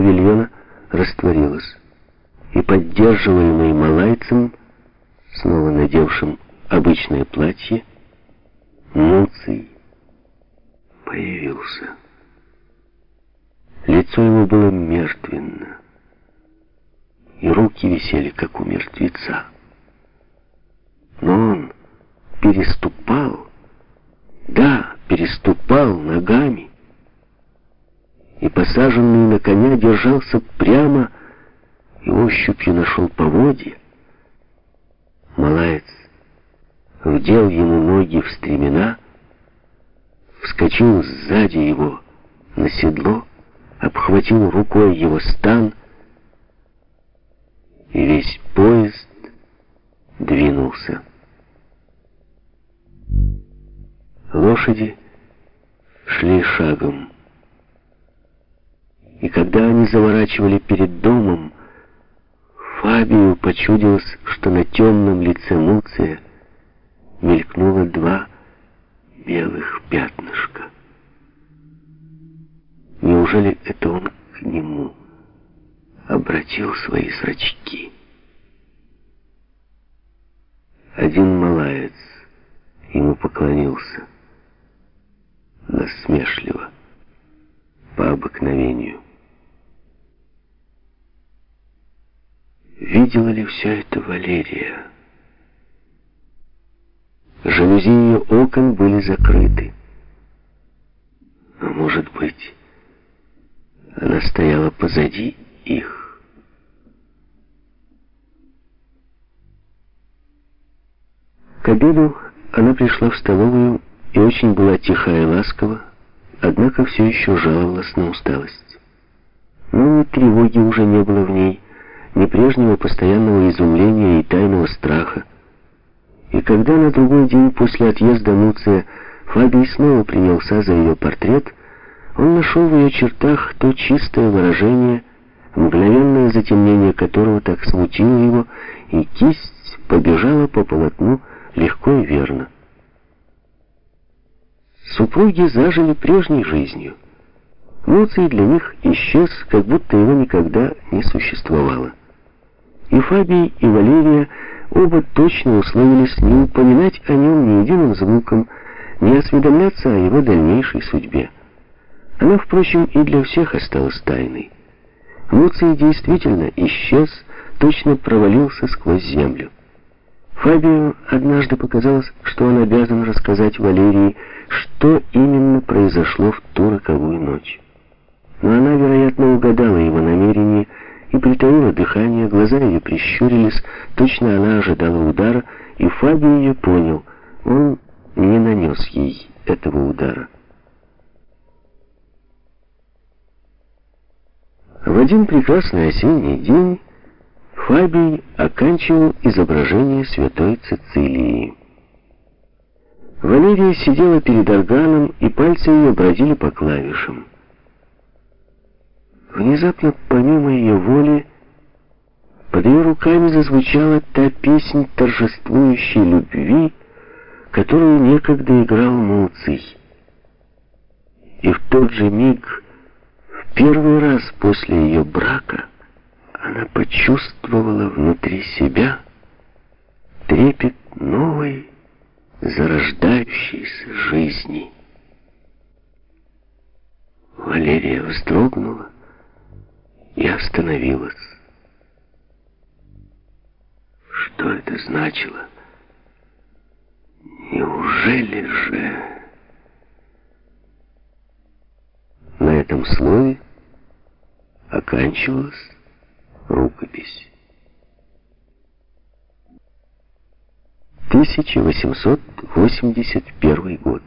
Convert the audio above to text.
павильона растворилась, и поддерживаемый малайцем, снова надевшим обычное платье, Муций появился. Лицо его было мертвенно, и руки висели, как у мертвеца. Но он переступал, да, переступал ногами, и посаженный на коня держался прямо и ощупью нашел поводья. Малаец вдел ему ноги в стремена, вскочил сзади его на седло, обхватил рукой его стан, и весь поезд двинулся. Лошади шли шагом. И когда они заворачивали перед домом, Фабию почудилось, что на темном лице Муция мелькнуло два белых пятнышка. Неужели это он к нему обратил свои зрачки? Один малаец ему поклонился насмешливо, по обыкновению. Видела ли все это Валерия? Жалюзи ее окон были закрыты. А может быть, она стояла позади их. К обеду она пришла в столовую и очень была тиха и ласкова, однако все еще жаловалась на усталость. Но ни тревоги уже не было в ней, ни прежнего постоянного изумления и тайного страха. И когда на другой день после отъезда Муция Фабий снова принялся за ее портрет, он нашел в ее чертах то чистое выражение, мгновенное затемнение которого так смутило его, и кисть побежала по полотну легко и верно. Супруги зажили прежней жизнью. Муций для них исчез, как будто его никогда не существовало. И Фабий, и Валерия оба точно условились не упоминать о нем ни единым звуком, не осведомляться о его дальнейшей судьбе. Она, впрочем, и для всех осталась тайной. Муций действительно исчез, точно провалился сквозь землю. Фабию однажды показалось, что он обязан рассказать Валерии, что именно произошло в ту роковую ночь. Но она, вероятно, угадала его намерение и притаила дыхание, глаза ее прищурились, точно она ожидала удара, и Фаби ее понял, он не нанес ей этого удара. В один прекрасный осенний день Фабий оканчивал изображение святой Цицилии. Валерия сидела перед органом, и пальцы ее бродили по клавишам. Внезапно, помимо ее воли, под ее руками зазвучала та песня торжествующей любви, которую некогда играл Муций. И в тот же миг, в первый раз после ее брака, она почувствовала внутри себя трепет новой, зарождающейся жизни. Валерия вздрогнула, и остановилась. Что это значило? Неужели же... На этом слове оканчивалась рукопись. 1881 год.